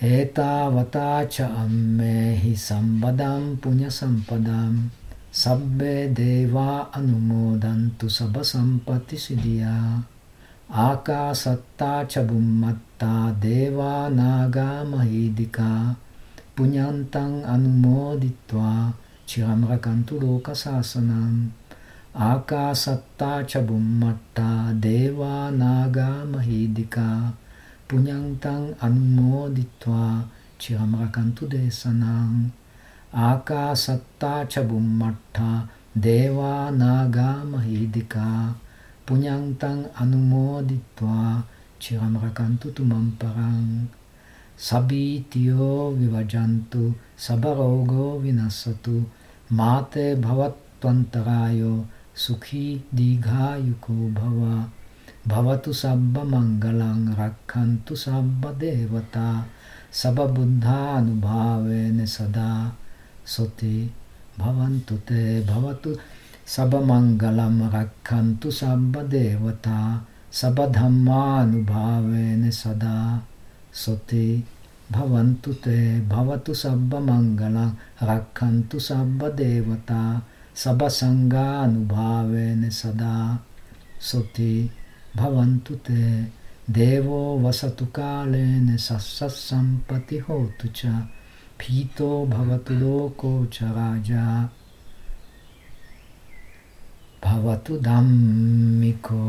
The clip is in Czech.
Etavata cha ammehi sambadam punya sampadam sabbe deva anumodantu sabha sampati siddhya cha bummatta deva naga mahidika. Punyantang anumoditva chiramrakantu loka sasanam akasatta cha bummatta deva naga mahidika punyantang anumoditva chiramrakantu desanam Akasatta cabummatta deva naga mahidika punyantang anumoditva chiramrakantu tumamparang sabitiyo vivajantu sabarogo vinasatu. Mate bhavatvantarayo sukhi digayuko bhava. Bhavatu sabba mangalang rakhantu sabba devata sabba buddha anubhavene sada soti bhavantu te bhavatu sabba mangalam rakkantu sabba devata sabba dhamma anubhavene sada soti bhavantu te bhavatu sabba mangalam rakkantu sabba devata sabba sangha anubhavene sada soti bhavantu te devo vasatu kalene sassas sampati hotu cha Pito bhavatu loko charaja bhavatu dhammiko